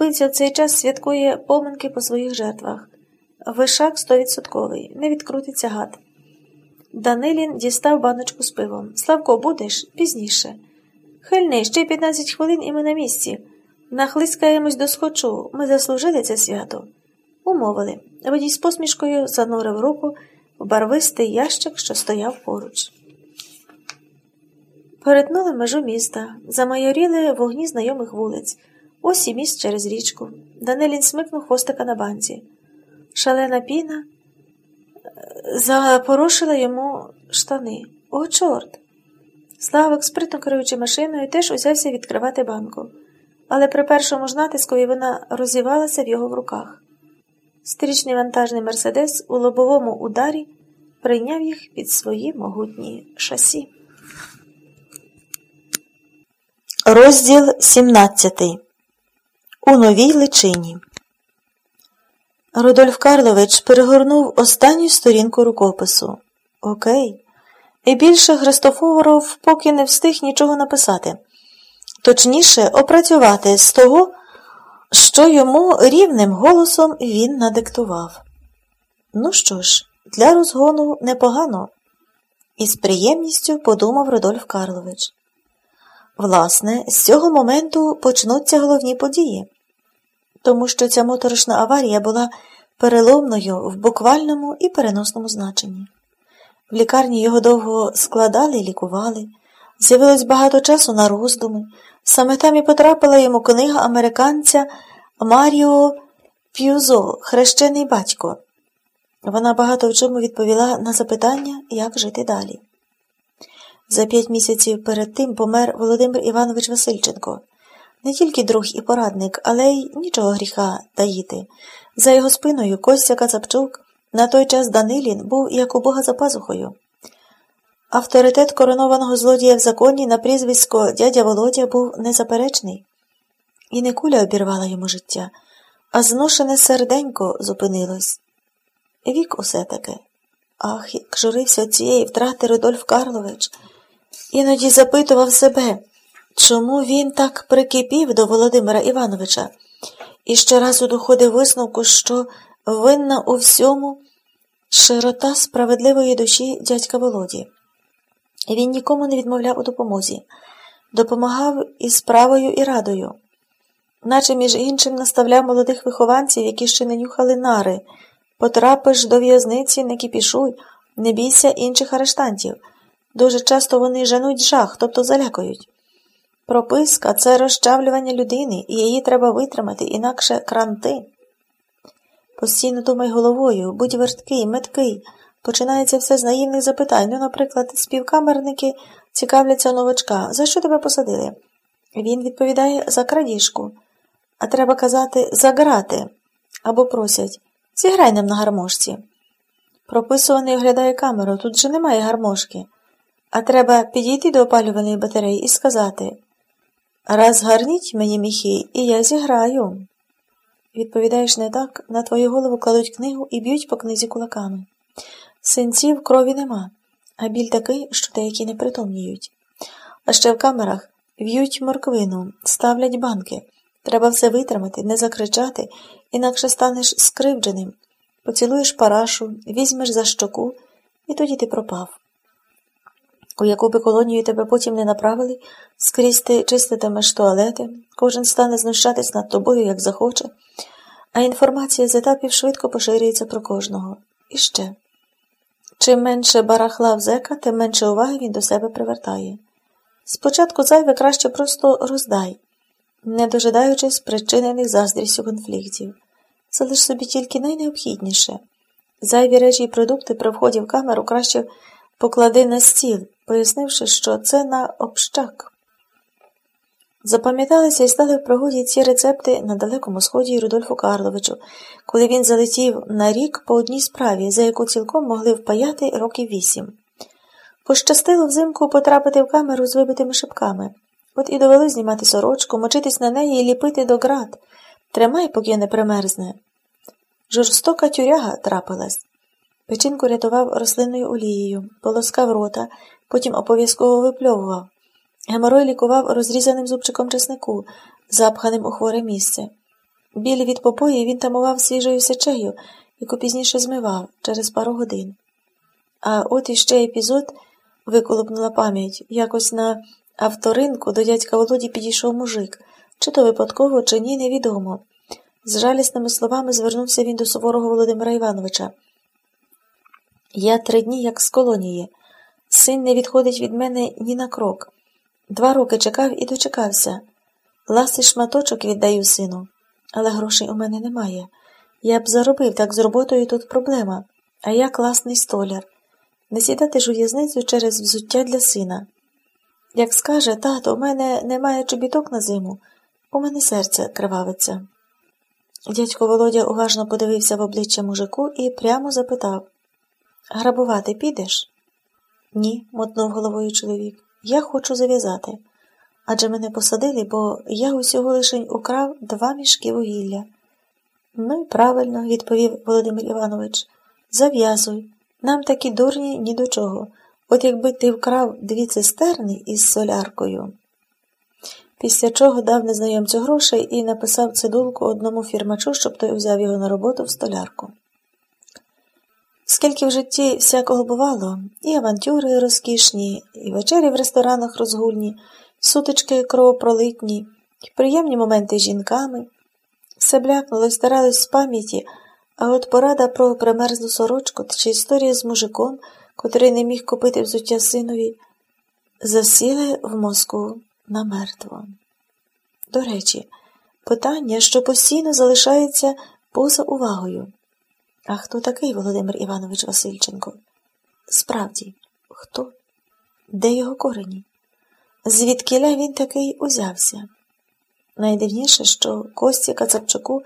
убивця в цей час святкує поминки по своїх жертвах. Вишак стовідсотковий, не відкрутиться гад. Данилін дістав баночку з пивом. Славко, будеш? Пізніше. Хильни, ще й 15 хвилин і ми на місці. Нахлискаємось до схочу. Ми заслужили це свято. Умовили. Водій з посмішкою занурив руку в барвистий ящик, що стояв поруч. Перетнули межу міста, замайоріли вогні знайомих вулиць. Ось і міст через річку. Данилін смикнув хвостика на банці. Шалена піна запорошила йому штани. О, чорт! Славик, спритно керуючи машиною, теж узявся відкривати банку, але при першому ж натискові вона розівалася в його в руках. Стрічний вантажний мерседес у лобовому ударі прийняв їх під свої могутні шасі. Розділ 17 У новій личині Рудольф Карлович перегорнув останню сторінку рукопису. Окей. І більше Христофоров поки не встиг нічого написати. Точніше, опрацювати з того, що йому рівним голосом він надиктував. Ну що ж, для розгону непогано. І з приємністю подумав Рудольф Карлович. Власне, з цього моменту почнуться головні події, тому що ця моторошна аварія була переломною в буквальному і переносному значенні. В лікарні його довго складали і лікували, з'явилось багато часу на роздуми. Саме там і потрапила йому книга американця Маріо П'юзо Хрещений батько. Вона багато в чому відповіла на запитання, як жити далі. За п'ять місяців перед тим помер Володимир Іванович Васильченко, не тільки друг і порадник, але й нічого гріха таїти. За його спиною Костя Кацапчук, на той час Данилін, був як у Бога за пазухою. Авторитет коронованого злодія в законі на прізвисько дядя Володя був незаперечний, і не куля обірвала йому життя, а зношене серденько зупинилось. Вік усе таке. Ах, як журився цієї втрати Рудольф Карлович. Іноді запитував себе, чому він так прикипів до Володимира Івановича, і щоразу доходив висновку, що винна у всьому широта справедливої душі дядька Володі. Він нікому не відмовляв у допомозі, допомагав і справою, і радою, наче між іншим наставляв молодих вихованців, які ще не нюхали нари. Потрапиш до в'язниці, не кіпішуй, не бійся інших арештантів. Дуже часто вони женуть жах, тобто залякують. Прописка це розчавлювання людини, і її треба витримати, інакше кранти. Постійно думай головою, будь верткий, меткий. Починається все з наївних запитань. Ну, наприклад, співкамерники цікавляться новачка. За що тебе посадили? Він відповідає за крадіжку. А треба казати заграти. Або просять зіграй нам на гармошці. Прописуваний оглядає камеру, тут же немає гармошки. А треба підійти до опалюваної батареї і сказати Раз гарніть мені міхи, і я зіграю. Відповідаєш не так, на твою голову кладуть книгу і б'ють по книзі кулаками. Синців крові нема, а біль такий, що деякі не притомніють. А ще в камерах в'ють морквину, ставлять банки. Треба все витримати, не закричати, інакше станеш скривдженим, поцілуєш парашу, візьмеш за щоку, і тоді ти пропав. У яку би колонію тебе потім не направили, скрізь ти чиститимеш туалети, кожен стане знущатись над тобою, як захоче, а інформація з етапів швидко поширюється про кожного. І ще. Чим менше барахла в зека, тим менше уваги він до себе привертає. Спочатку зайве краще просто роздай, не дожидаючись спричинених заздрістю конфліктів. Залиш собі тільки найнеобхідніше. Зайві речі і продукти при вході в камеру краще поклади на стіл, пояснивши, що це на общак. Запам'яталися і стали в пригоді ці рецепти на Далекому Сході Рудольфу Карловичу, коли він залетів на рік по одній справі, за яку цілком могли впаяти років вісім. Пощастило взимку потрапити в камеру з вибитими шибками. От і довели знімати сорочку, мочитись на неї і ліпити до град. Тримай, поки не примерзне. Жорстока тюряга трапилась. Печінку рятував рослинною олією, полоскав рота, потім обов'язково випльовував. Геморой лікував розрізаним зубчиком чеснику, запханим у хворе місце. Біль від попої він тамував свіжою сечею, яку пізніше змивав через пару годин. А от іще епізод виколупнула пам'ять. Якось на авторинку до дядька Володі підійшов мужик. Чи то випадково, чи ні, невідомо. З жалісними словами звернувся він до суворого Володимира Івановича. Я три дні, як з колонії. Син не відходить від мене ні на крок. Два роки чекав і дочекався. Ласий шматочок віддаю сину, але грошей у мене немає. Я б заробив, так з роботою тут проблема, а я класний столяр. Не сідати ж у в'язницю через взуття для сина. Як скаже, тато, у мене немає чобіток на зиму, у мене серце кривавиться. Дядько Володя уважно подивився в обличчя мужику і прямо запитав Грабувати підеш? Ні, мотнув головою чоловік. Я хочу зав'язати. Адже мене посадили, бо я усього лишень украв два мішки вугілля. Ну і правильно, відповів Володимир Іванович. Зав'язуй. Нам такі дурні ні до чого. От якби ти вкрав дві цистерни із соляркою. Після чого дав незнайомцю грошей і написав цидулку одному фірмачу, щоб той взяв його на роботу в столярку. Скільки в житті всякого бувало, і авантюри розкішні, і вечері в ресторанах розгульні, сутички кровопролитні, приємні моменти з жінками, все блякнуло і старалось з пам'яті, а от порада про примерзлу сорочку чи історія з мужиком, котрий не міг купити взуття синові, засіли в мозку намертво. До речі, питання, що постійно залишається поза увагою. А хто такий Володимир Іванович Васильченко? Справді, хто? Де його корені? Звідкиля він такий узявся? Найдивніше, що Кості Кацапчуку